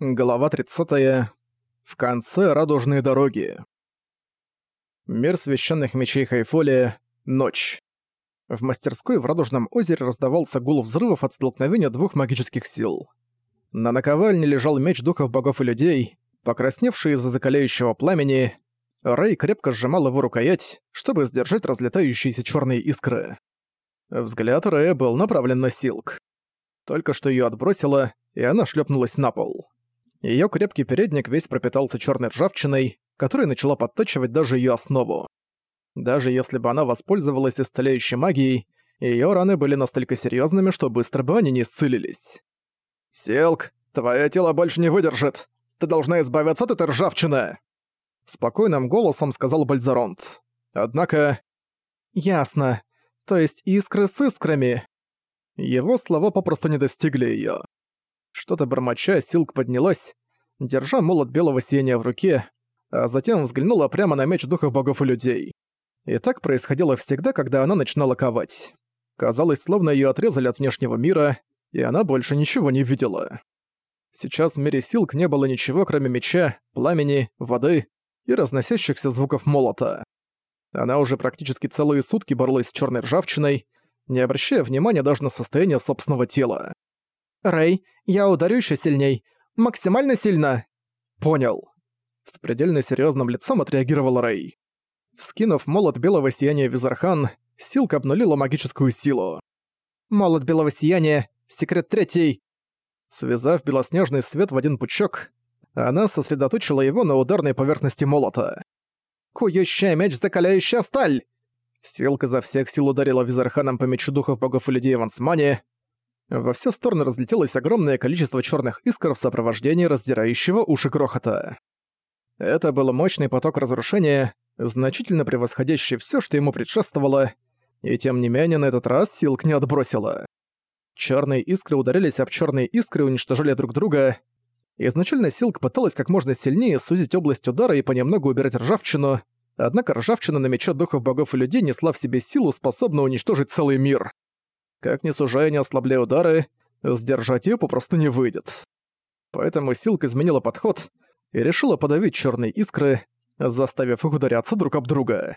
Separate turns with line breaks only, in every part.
Глава 30. В конце радужной дороги. Мир священных мечей Хайфоли. Ночь. В мастерской в Радужном озере раздавался гул взрывов от столкновения двух магических сил. На наковальне лежал меч духов богов и людей, покрасневший из-за закаляющего пламени. Рэй крепко сжимал его рукоять, чтобы сдержать разлетающиеся черные искры. Взгляд Рэя был направлен на Силк. Только что ее отбросило, и она шлепнулась на пол. Её крепкий передник весь пропитался чёрной ржавчиной, которая начала подтачивать даже её основу. Даже если бы она воспользовалась исцеляющей магией, её раны были настолько серьёзными, что быстро бы они не исцелились. «Селк, твоё тело больше не выдержит! Ты должна избавиться от этой ржавчины!» Спокойным голосом сказал Бальзаронт. Однако... «Ясно. То есть искры с искрами». Его слова попросту не достигли её. Что-то бормоча, Силк поднялась, держа молот белого сияния в руке, а затем взглянула прямо на меч духов богов и людей. И так происходило всегда, когда она начинала ковать. Казалось, словно её отрезали от внешнего мира, и она больше ничего не видела. Сейчас в мире Силк не было ничего, кроме меча, пламени, воды и разносящихся звуков молота. Она уже практически целые сутки боролась с черной ржавчиной, не обращая внимания даже на состояние собственного тела. «Рэй, я ударю еще сильней. Максимально сильно!» «Понял». С предельно серьезным лицом отреагировал Рэй. Вскинув молот белого сияния Визархан, Силка обнулила магическую силу. «Молот белого сияния, секрет третий!» Связав белоснежный свет в один пучок, она сосредоточила его на ударной поверхности молота. «Кующая меч, закаляющая сталь!» Силка за всех сил ударила Визарханом по мечу духов богов и людей в Ансмане, во все стороны разлетелось огромное количество черных искр в сопровождении раздирающего уши грохота. Это был мощный поток разрушения, значительно превосходящий все, что ему предшествовало, и тем не менее на этот раз Силк не отбросила. Черные искры ударились об черные искры и уничтожали друг друга. Изначально Силк пыталась как можно сильнее сузить область удара и понемногу убирать ржавчину, однако ржавчина на мече духов богов и людей несла в себе силу, способную уничтожить целый мир. Как ни сужая, не ослабляя удары, сдержать её попросту не выйдет. Поэтому Силк изменила подход и решила подавить чёрные искры, заставив их ударяться друг об друга.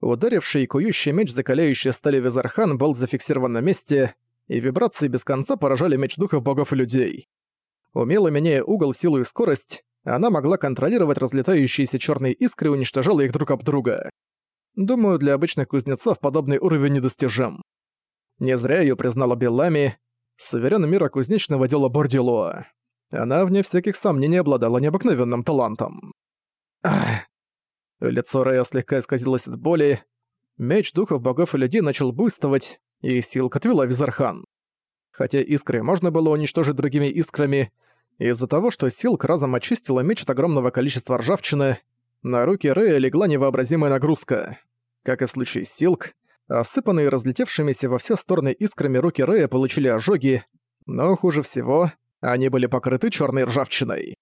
Ударивший и кующий меч, закаляющий стали Визархан, был зафиксирован на месте, и вибрации без конца поражали меч духов богов и людей. Умело меняя угол, силу и скорость, она могла контролировать разлетающиеся чёрные искры и уничтожала их друг об друга. Думаю, для обычных кузнецов подобный уровень недостижим. Не зря её признала Беллами, суверен мира кузнечного дела Бордилоа. Она, вне всяких сомнений, обладала необыкновенным талантом. Ах. Лицо Рэя слегка исказилось от боли. Меч духов богов и людей начал буйствовать, и силка отвела Визархан. Хотя искры можно было уничтожить другими искрами, из-за того, что силк разом очистила меч от огромного количества ржавчины, на руки Рэя легла невообразимая нагрузка. Как и в случае с Силк, Осыпанные разлетевшимися во все стороны искрами руки Рэя получили ожоги, но хуже всего, они были покрыты черной ржавчиной.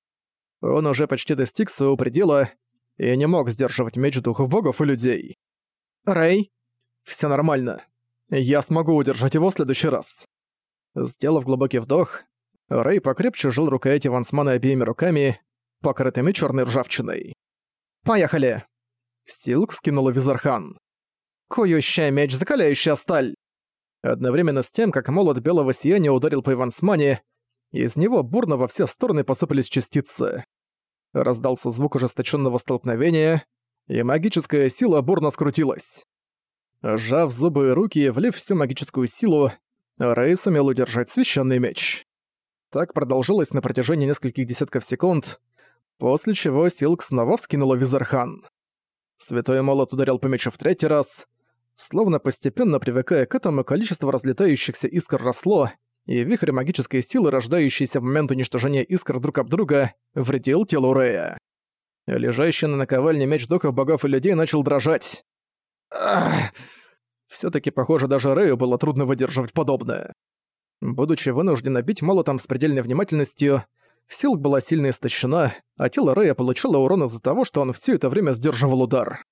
Он уже почти достиг своего предела и не мог сдерживать меч духов богов и людей. «Рэй, все нормально. Я смогу удержать его в следующий раз». Сделав глубокий вдох, Рэй покрепче жил рукояти Вансмана обеими руками, покрытыми черной ржавчиной. «Поехали!» Силк скинула Визархан. Кующая меч, закаляющая сталь. Одновременно с тем, как молот белого сияния ударил по Ивансмане, из него бурно во все стороны посыпались частицы. Раздался звук ожесточенного столкновения, и магическая сила бурно скрутилась. Сжав зубы и руки и влив всю магическую силу, Рэй сумел удержать священный меч. Так продолжилось на протяжении нескольких десятков секунд, после чего Силк снова вскинула Визархан. Святой молот ударил по мечу в третий раз — Словно постепенно привыкая к этому, количество разлетающихся искр росло, и вихрь магической силы, рождающийся в момент уничтожения искр друг об друга, вредил телу Рея. Лежащий на наковальне меч духов богов и людей начал дрожать. все таки похоже, даже Рэю было трудно выдерживать подобное. Будучи вынужден бить молотом с предельной внимательностью, Силк была сильно истощена, а тело Рэя получило урон из-за того, что он все это время сдерживал удар.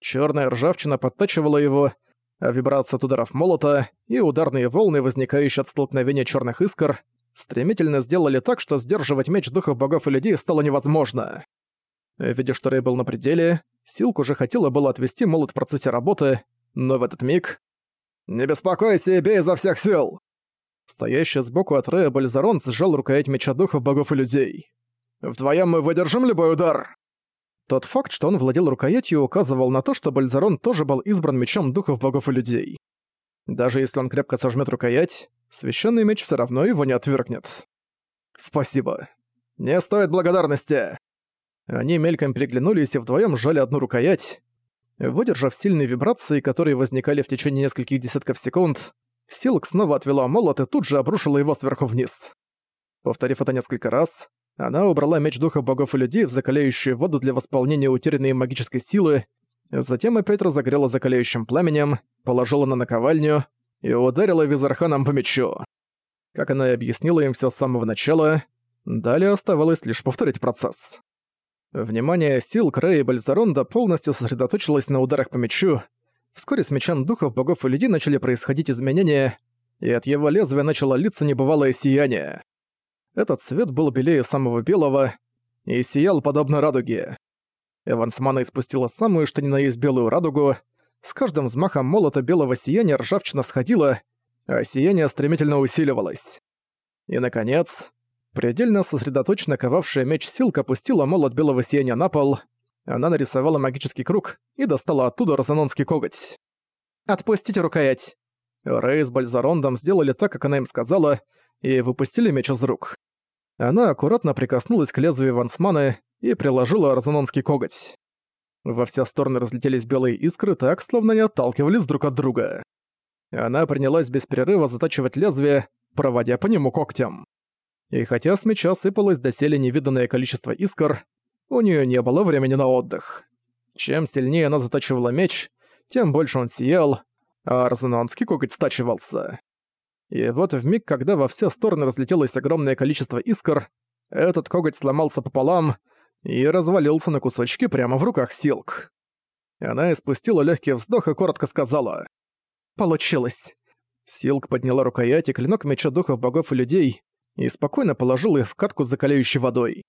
Черная ржавчина подтачивала его, а вибрация от ударов молота и ударные волны, возникающие от столкновения черных искр, стремительно сделали так, что сдерживать меч духов богов и людей стало невозможно. Видя, что Рэй был на пределе, Силк уже хотела было отвести молот в процессе работы, но в этот миг... «Не беспокойся и бей изо всех сил!» Стоящий сбоку от Рэя Бальзарон сжал рукоять меча духов богов и людей. «Вдвоем мы выдержим любой удар!» Тот факт, что он владел рукоятью, указывал на то, что Бальзарон тоже был избран мечом духов богов и людей. Даже если он крепко сожмет рукоять, священный меч все равно его не отвергнет. «Спасибо. Не стоит благодарности!» Они мельком переглянулись и вдвоем сжали одну рукоять. Выдержав сильные вибрации, которые возникали в течение нескольких десятков секунд, Силк снова отвела молот и тут же обрушила его сверху вниз. Повторив это несколько раз, она убрала меч духа богов и людей в закаляющую воду для восполнения утерянной магической силы, затем опять разогрела закаляющим пламенем, положила на наковальню и ударила Визарханом по мечу. Как она и объяснила им все с самого начала, далее оставалось лишь повторить процесс. Внимание сил Крея и Бальзаронда полностью сосредоточилось на ударах по мечу. Вскоре с мечом духов богов и людей начали происходить изменения, и от его лезвия начало литься небывалое сияние. Этот цвет был белее самого белого и сиял подобно радуге. Эвансмана испустила самую что ни на есть белую радугу. С каждым взмахом молота белого сияния ржавчина сходила, а сияние стремительно усиливалось. И, наконец, предельно сосредоточенно ковавшая меч Силка опустила молот белого сияния на пол. Она нарисовала магический круг и достала оттуда резонанский коготь. «Отпустите рукоять!» Рэй с Бальзарондом сделали так, как она им сказала, и выпустили меч из рук. Она аккуратно прикоснулась к лезвию Вансмана и приложила резонанский коготь. Во все стороны разлетелись белые искры так, словно они отталкивались друг от друга. Она принялась без перерыва затачивать лезвие, проводя по нему когтем. И хотя с меча сыпалось доселе невиданное количество искр, у нее не было времени на отдых. Чем сильнее она затачивала меч, тем больше он сиял, а резонанский коготь стачивался. И вот в миг, когда во все стороны разлетелось огромное количество искр, этот коготь сломался пополам и развалился на кусочки прямо в руках Силк. Она испустила легкий вздох и коротко сказала «Получилось». Силк подняла рукоять и клинок меча духов богов и людей и спокойно положила их в катку с закаляющей водой.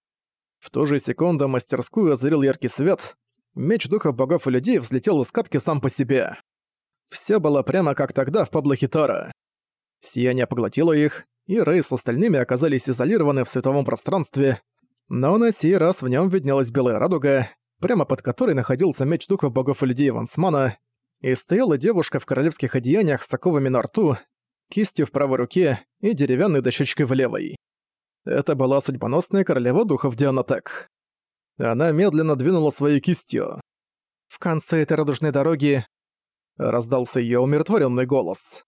В ту же секунду мастерскую озарил яркий свет, меч духов богов и людей взлетел из катки сам по себе. Все было прямо как тогда в Паблохитара. Сияние поглотило их, и Рэй с остальными оказались изолированы в световом пространстве, но на сей раз в нем виднелась белая радуга, прямо под которой находился меч духов богов и людей Вансмана, и стояла девушка в королевских одеяниях с оковами на рту, кистью в правой руке и деревянной дощечкой в левой. Это была судьбоносная королева духов Дианатек. Она медленно двинула своей кистью. В конце этой радужной дороги раздался ее умиротворенный голос.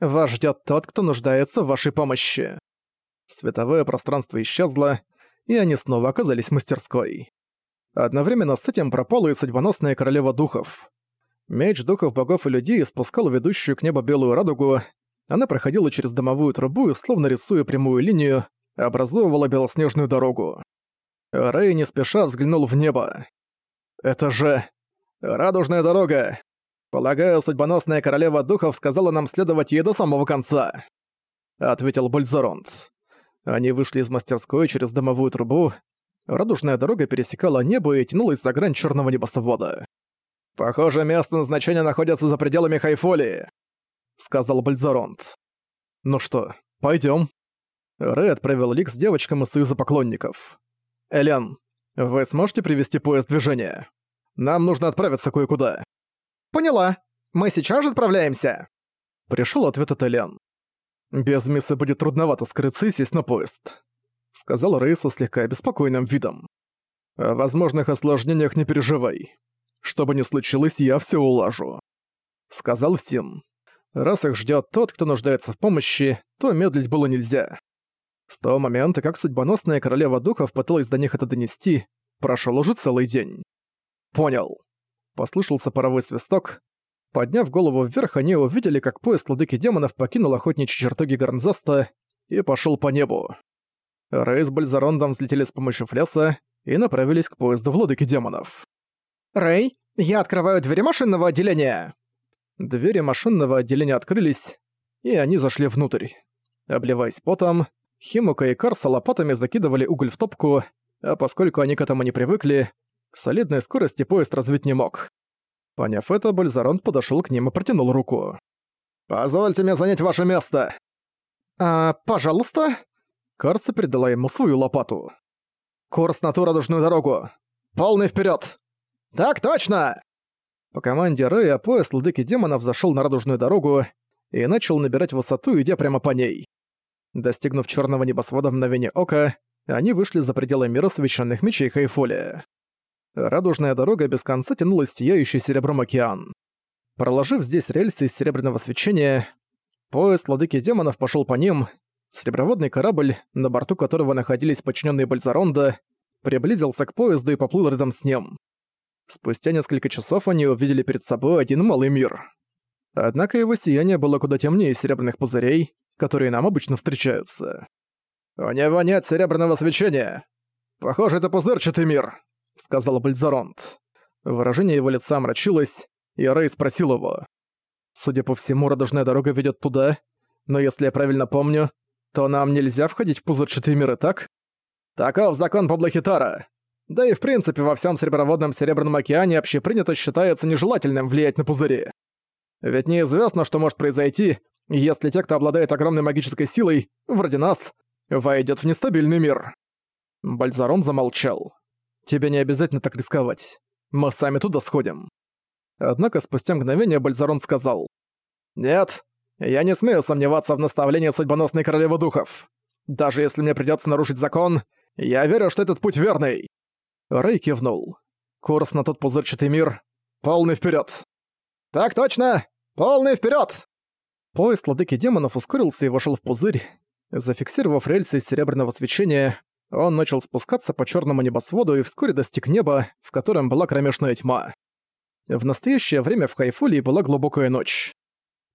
Вас ждет тот, кто нуждается в вашей помощи. Световое пространство исчезло, и они снова оказались в мастерской. Одновременно с этим пропала и судьбоносная королева духов. Меч духов богов и людей спускал ведущую к небу белую радугу. Она проходила через домовую трубу и, словно рисуя прямую линию, образовывала белоснежную дорогу. Рэй не спеша взглянул в небо. «Это же... радужная дорога! «Полагаю, судьбоносная королева духов сказала нам следовать ей до самого конца», — ответил Бульзаронт. Они вышли из мастерской через дымовую трубу. Радужная дорога пересекала небо и тянулась за грань черного небосвода. «Похоже, место назначения находится за пределами Хайфолии», — сказал Бальзаронт. «Ну что, пойдем. Рэй отправил Лик с девочкам из Союза поклонников. «Элен, вы сможете привести поезд в движение? Нам нужно отправиться кое-куда». «Поняла. Мы сейчас же отправляемся!» Пришел ответ от Элен. «Без Миссы будет трудновато скрыться и сесть на поезд», — сказал со слегка обеспокоенным видом. «О возможных осложнениях не переживай. Что бы ни случилось, я все улажу», — сказал Син. «Раз их ждет тот, кто нуждается в помощи, то медлить было нельзя». С того момента, как судьбоносная королева духов пыталась до них это донести, прошел уже целый день. «Понял», Послышался паровой свисток. Подняв голову вверх, они увидели, как поезд ладыки демонов покинул охотничьи чертоги Гарнзаста и пошел по небу. Рэй с Бальзарондом взлетели с помощью фляса и направились к поезду владыки демонов. «Рэй, я открываю двери машинного отделения!» Двери машинного отделения открылись, и они зашли внутрь. Обливаясь потом, Химука и Карса лопатами закидывали уголь в топку, а поскольку они к этому не привыкли, солидной скорости поезд развить не мог. Поняв это, Бальзаронт подошёл к ним и протянул руку. «Позвольте мне занять ваше место!» «А, пожалуйста?» Карса передала ему свою лопату. «Курс на ту радужную дорогу! Полный вперед! «Так точно!» По команде Рэя поезд Ладыки Демонов зашел на радужную дорогу и начал набирать высоту, идя прямо по ней. Достигнув черного небосвода в мгновение ока, они вышли за пределы мира священных мечей Хайфолия. Радужная дорога без конца тянулась в сияющий серебром океан. Проложив здесь рельсы из серебряного свечения, поезд Ладыки Демонов пошел по ним, сереброводный корабль, на борту которого находились подчиненные Бальзаронда, приблизился к поезду и поплыл рядом с ним. Спустя несколько часов они увидели перед собой один малый мир. Однако его сияние было куда темнее серебряных пузырей, которые нам обычно встречаются. «У него нет серебряного свечения. Похоже, это пузырчатый мир», — сказал Бальзаронт. Выражение его лица омрачилось, и Рэй спросил его. «Судя по всему, радужная дорога ведет туда, но если я правильно помню, то нам нельзя входить в пузырчатые миры, так?» «Таков закон Паблохитара. Да и в принципе во всем Сереброводном Серебряном океане общепринято считается нежелательным влиять на пузыри. Ведь неизвестно, что может произойти, если те, кто обладает огромной магической силой, вроде нас, войдет в нестабильный мир. Бальзарон замолчал. Тебе не обязательно так рисковать. Мы сами туда сходим. Однако спустя мгновение Бальзарон сказал. «Нет, я не смею сомневаться в наставлении судьбоносной королевы духов. Даже если мне придётся нарушить закон, я верю, что этот путь верный. Рэй кивнул. Курс на тот пузырчатый мир. Полный вперед. «Так точно! Полный вперед! Поезд ладыки демонов ускорился и вошел в пузырь. Зафиксировав рельсы из серебряного свечения, он начал спускаться по черному небосводу и вскоре достиг неба, в котором была кромешная тьма. В настоящее время в Хайфулии была глубокая ночь.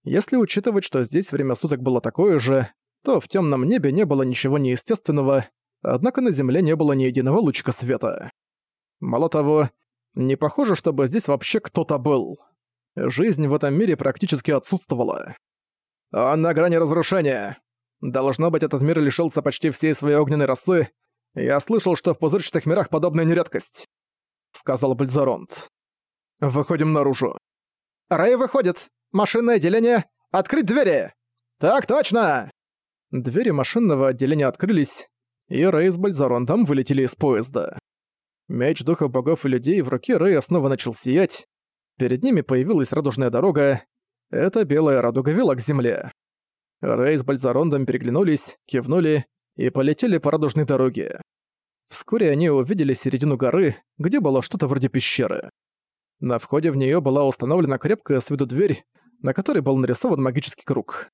Если учитывать, что здесь время суток было такое же, то в темном небе не было ничего неестественного, однако на земле не было ни единого лучика света. Мало того, не похоже, чтобы здесь вообще кто-то был. Жизнь в этом мире практически отсутствовала. Он на грани разрушения. Должно быть, этот мир лишился почти всей своей огненной расы. Я слышал, что в пузырчатых мирах подобная нередкость. Сказал Бальзаронт. Выходим наружу. Рэй выходит. Машинное отделение. Открыть двери. Так точно. Двери машинного отделения открылись, и Рэй с Бальзаронтом вылетели из поезда. Меч духов богов и людей в руке Рэя снова начал сиять. Перед ними появилась радужная дорога. Эта белая радуга вела к земле. Рэй с Бальзарондом переглянулись, кивнули и полетели по радужной дороге. Вскоре они увидели середину горы, где было что-то вроде пещеры. На входе в нее была установлена крепкая с виду дверь, на которой был нарисован магический круг.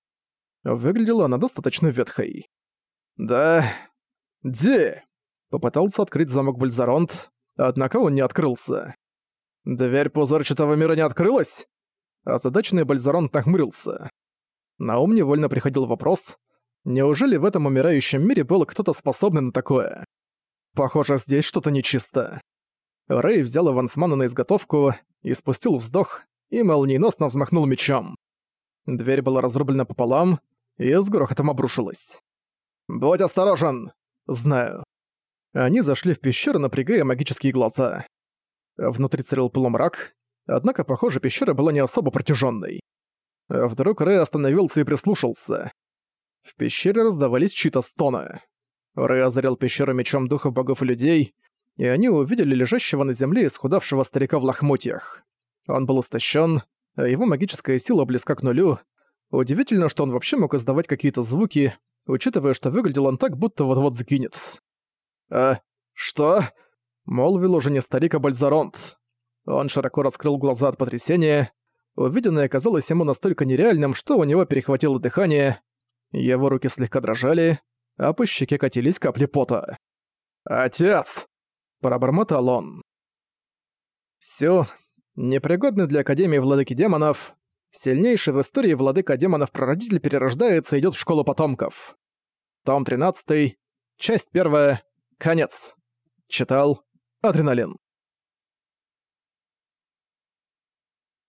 Выглядела она достаточно ветхой. «Да... Ди!» Попытался открыть замок Бальзаронт, однако он не открылся. «Дверь пузырчатого мира не открылась?» Озадаченный Бальзаронт нахмурился. На ум невольно приходил вопрос, неужели в этом умирающем мире был кто-то способный на такое? Похоже, здесь что-то нечисто. Рэй взял Эвансмана на изготовку и спустил вздох и молниеносно взмахнул мечом. Дверь была разрублена пополам и с грохотом обрушилась. «Будь осторожен!» «Знаю». Они зашли в пещеру, напрягая магические глаза. Внутри царил полумрак, однако, похоже, пещера была не особо протяженной. Вдруг Рэй остановился и прислушался. Пещере раздавались чьи-то стоны. Рэй озарил пещеру мечом духов богов и людей, и они увидели лежащего на земле исхудавшего старика в лохмотьях. Он был истощен, а его магическая сила близка к нулю. Удивительно, что он вообще мог издавать какие-то звуки, учитывая, что выглядел он так, будто вот-вот закинет. «А, что?» Молвил уже не старик, а Бальзаронт. Он широко раскрыл глаза от потрясения. Увиденное казалось ему настолько нереальным, что у него перехватило дыхание. Его руки слегка дрожали, а по щеке катились капли пота. «Отец!» – пробормотал он. Всё, непригодный для Академии Владыки Демонов, сильнейший в истории Владыка Демонов-прародитель перерождается и идёт в Школу Потомков. Том 13, часть 1, Конец. Читал Адреналин.